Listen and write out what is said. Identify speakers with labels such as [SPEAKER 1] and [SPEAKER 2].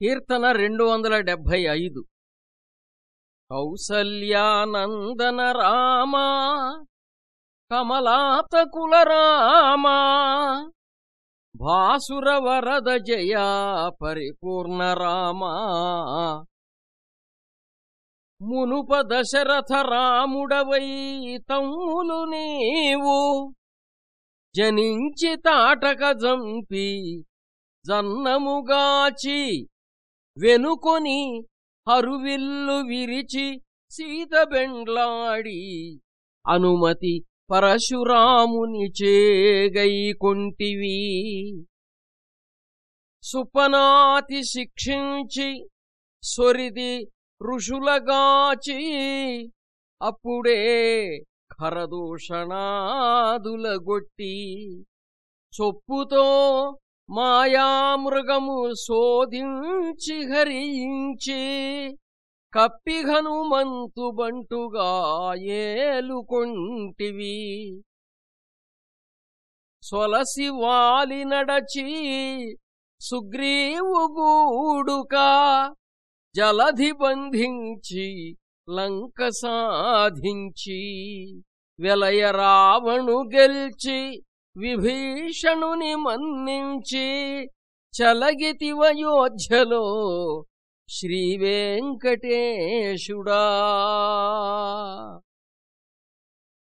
[SPEAKER 1] కీర్తన రెండు వందల డెబ్భై ఐదు. కౌసల్యానందన రామా కమలాతకుల రామా భాసుర వరద జయా పరిపూర్ణ రామా మునుప దశరథ రాముడవై తమ్ములు నీవు జనించి తాటక జంపి జన్నముగాచి వెనుకొని హరువిల్లు విరిచి సీత బెండ్లాడి అనుమతి పరశురాముని చేగై కొంటివి. సుపనాతి శిక్షించి సొరిది ఋషులగాచి అప్పుడే ఖరదూషణాదులగొట్టి చొప్పుతో మాయామృగము శోధించి హరించి కప్పి హనుమంతు బంటుగా ఏలుకొంటివి. సొలసి వాలి నడచి సుగ్రీవు గూడుక జలధి బంధించి లంక సాధించి వెలయ రావణు గెల్చి విభీషణుని మన్నించి చలగితివయోధ్యలో శ్రీవేంకటేశుడా.